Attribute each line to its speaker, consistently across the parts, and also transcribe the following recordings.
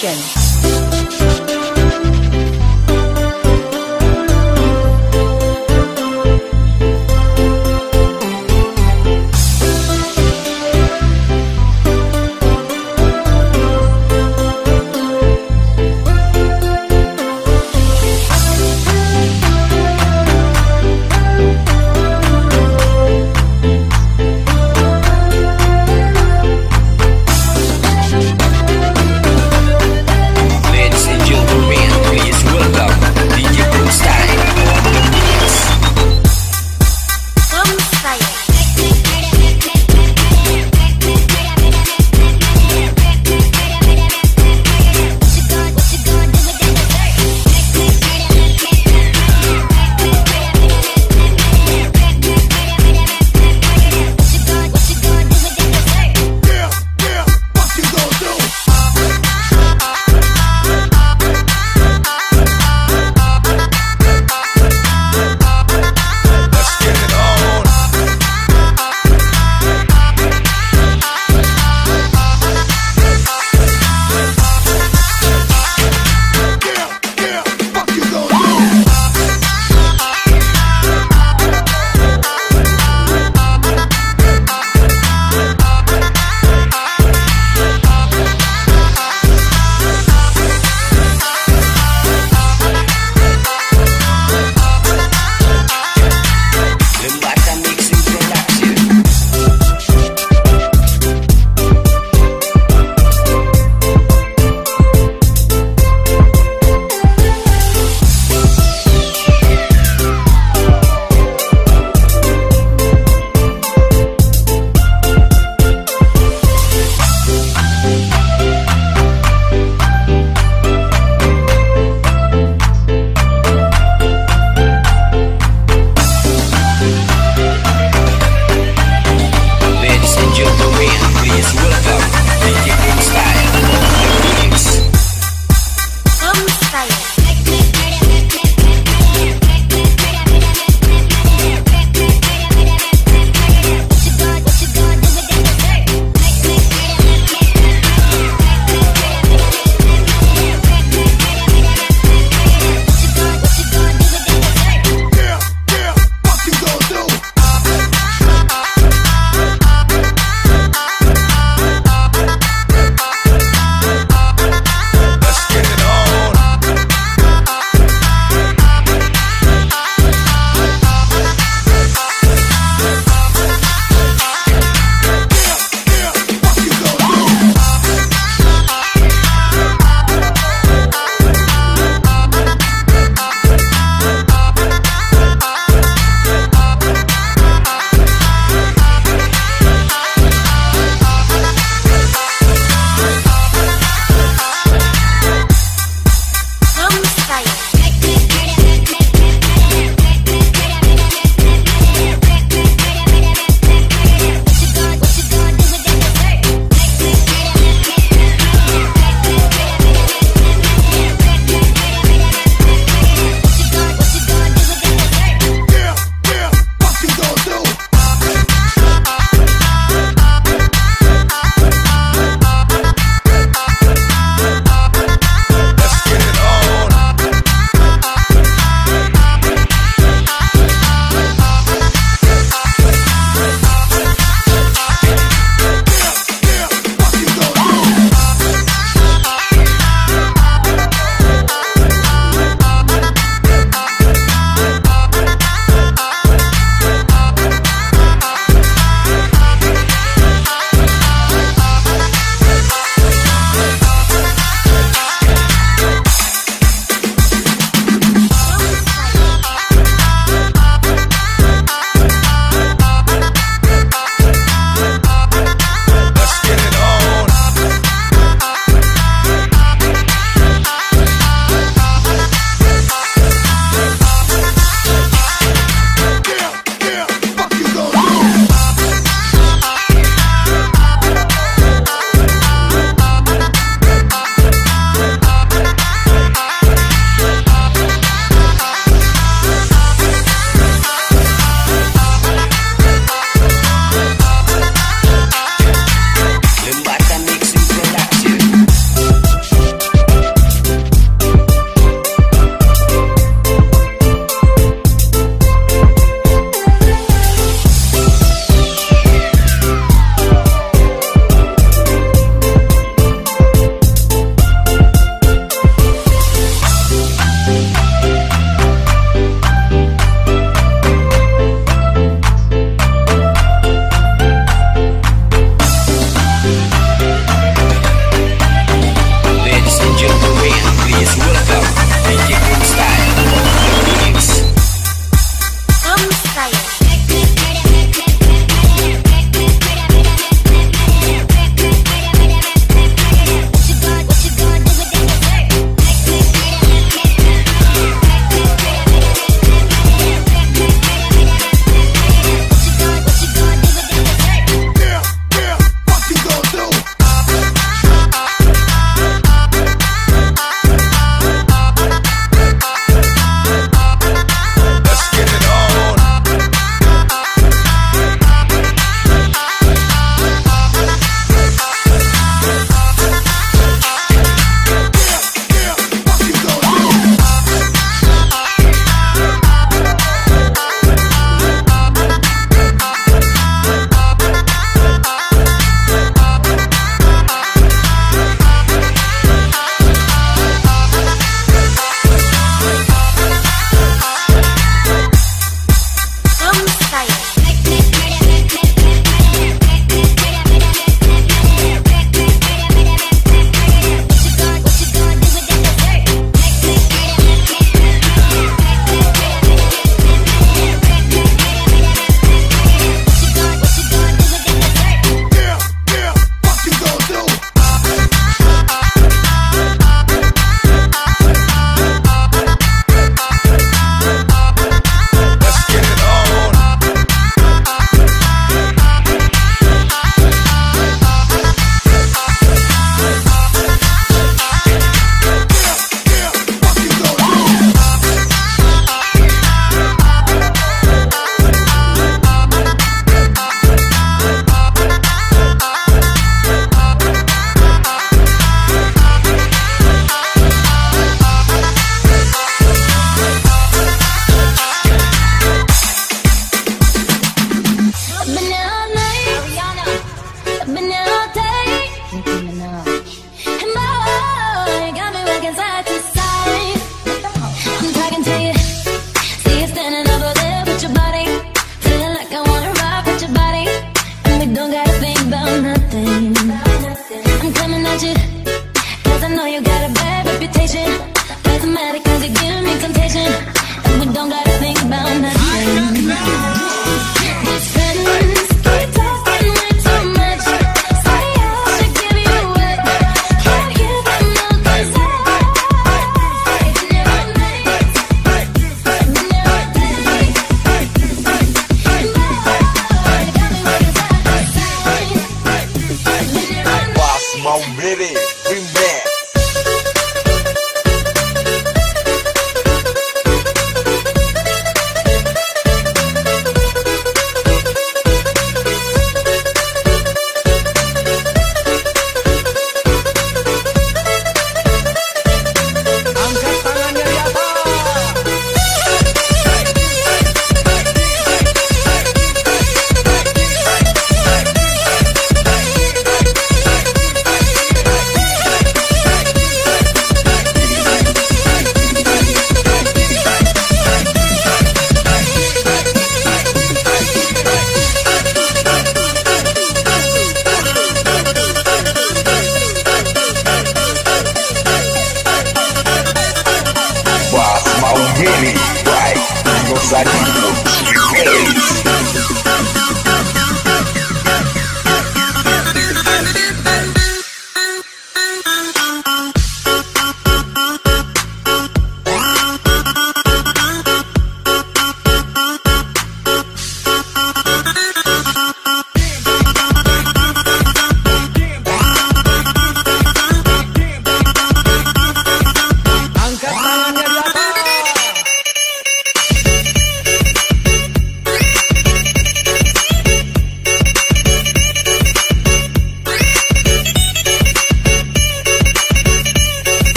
Speaker 1: Production.
Speaker 2: Let's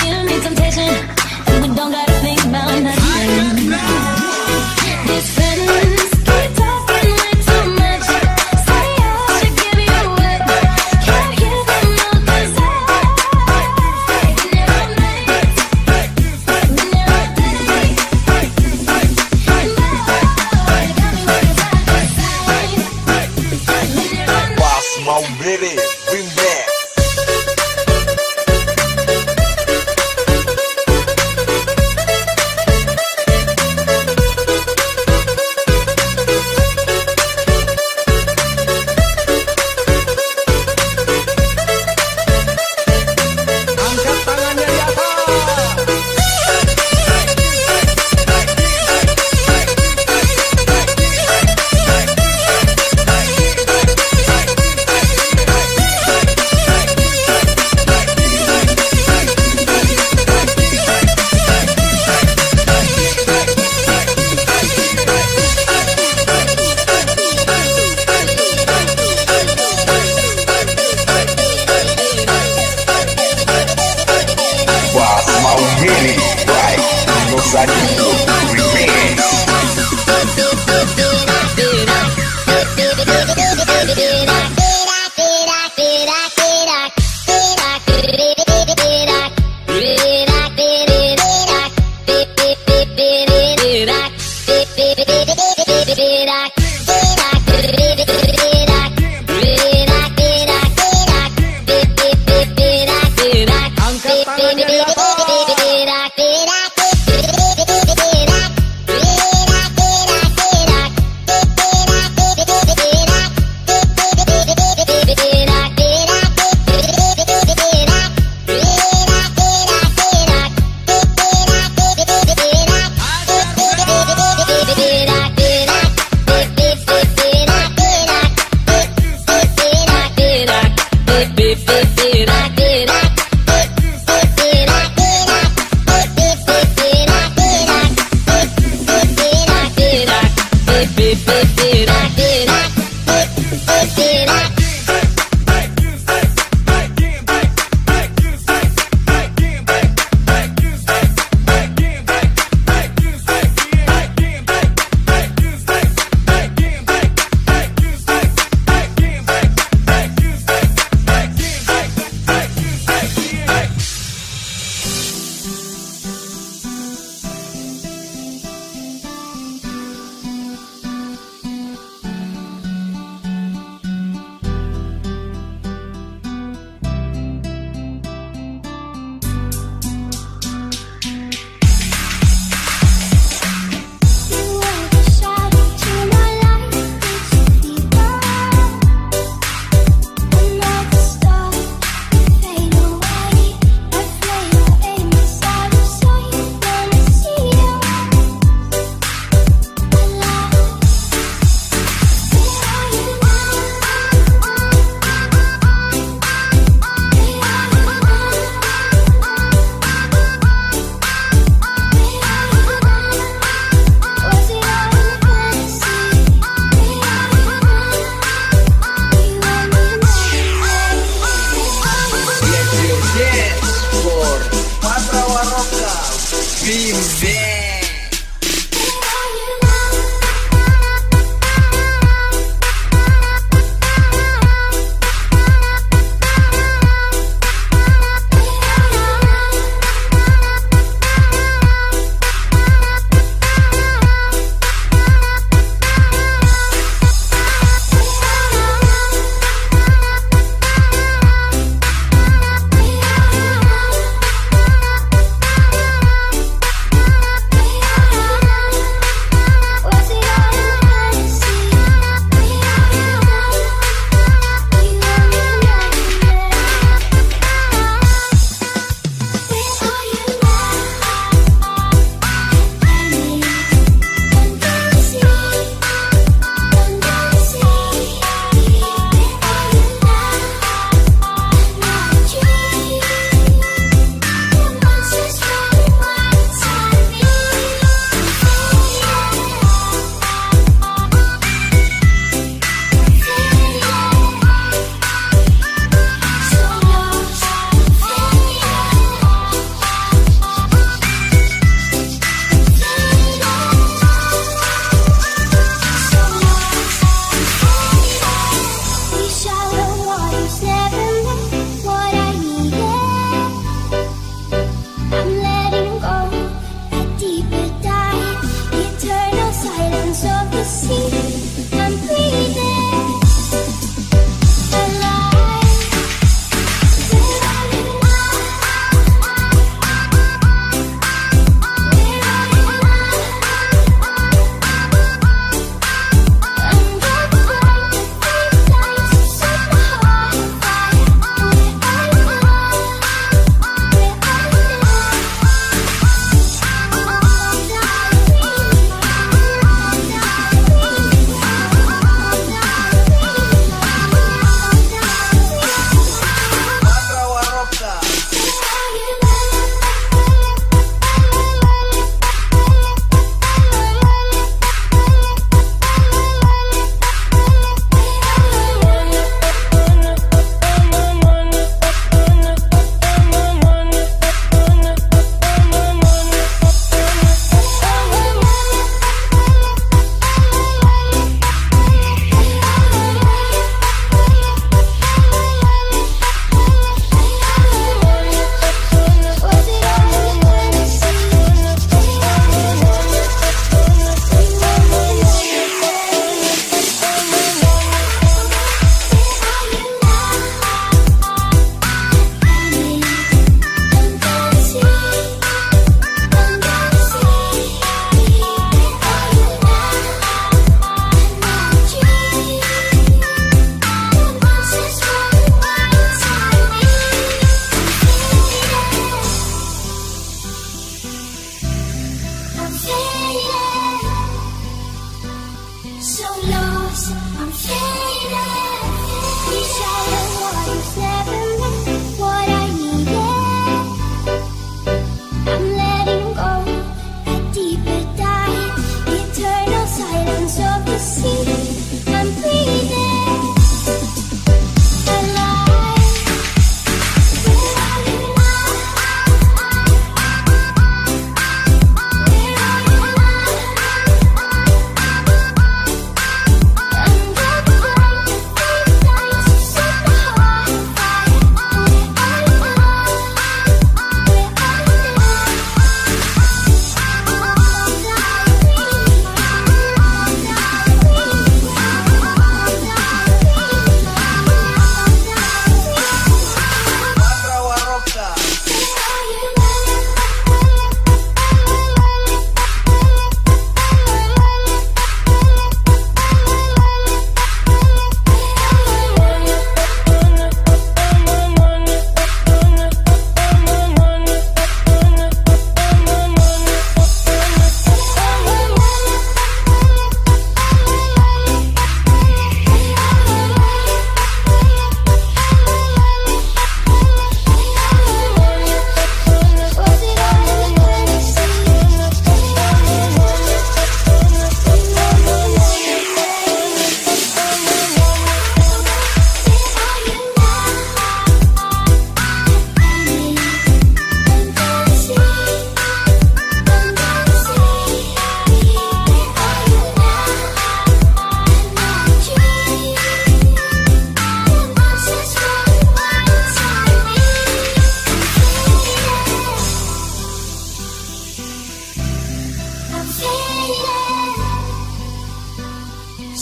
Speaker 3: you me temptation, and we don't gotta think about nothing.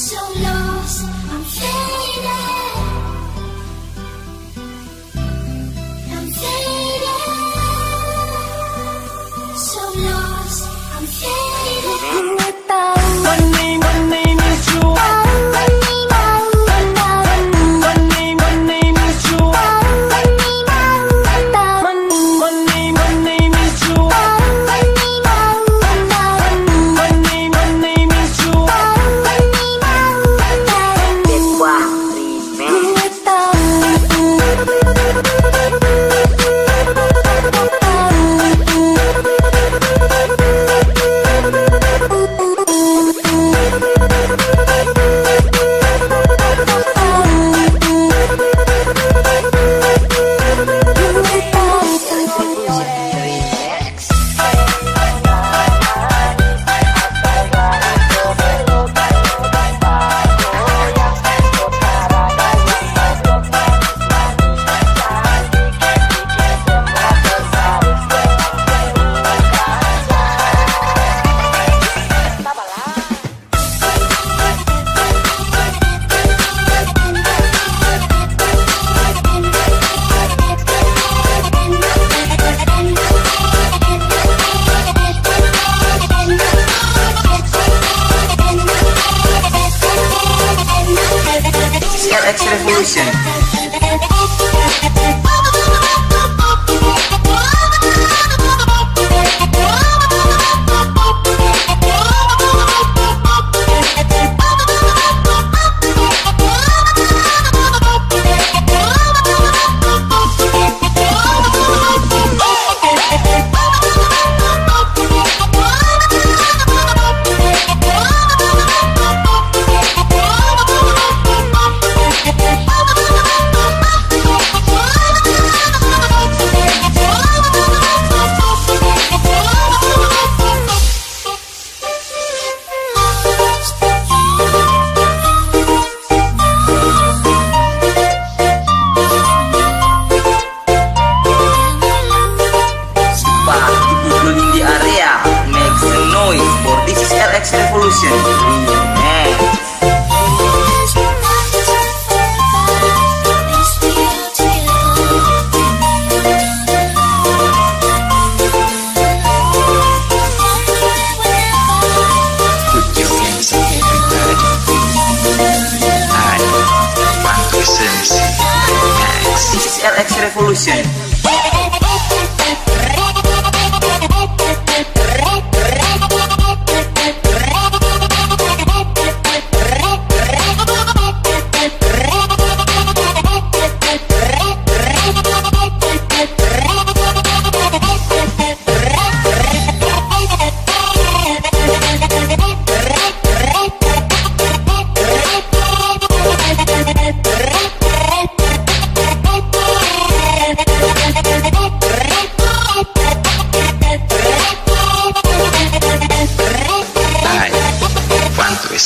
Speaker 4: so lost,
Speaker 5: I'm faded. I'm faded. So lost, I'm faded.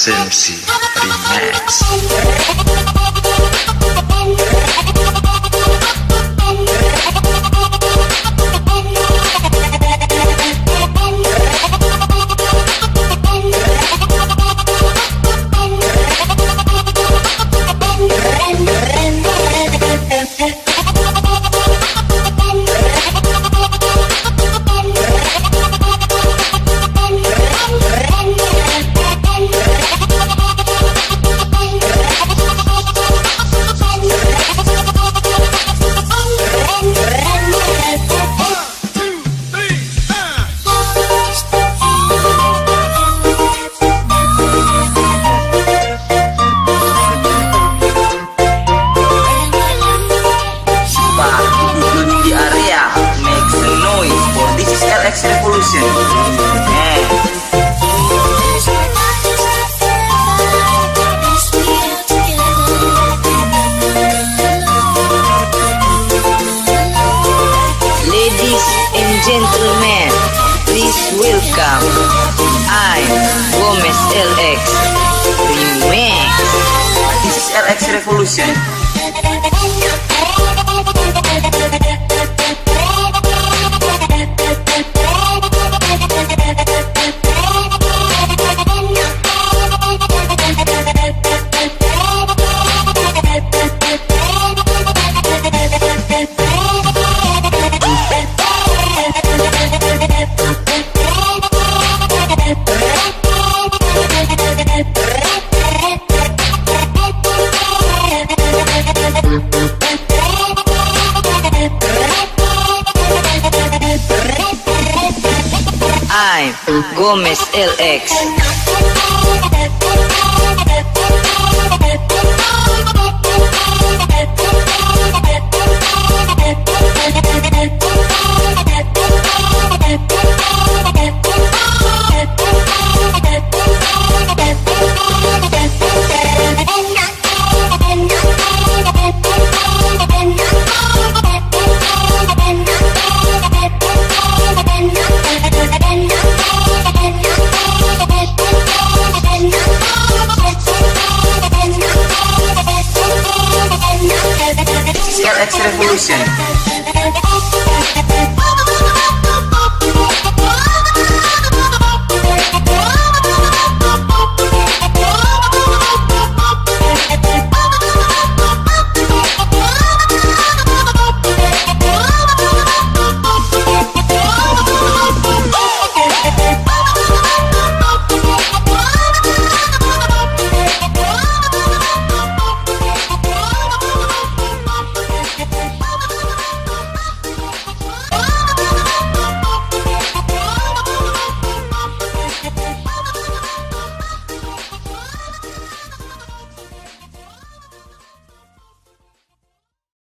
Speaker 5: Sense Remax.
Speaker 4: Revolução. Gómez LX.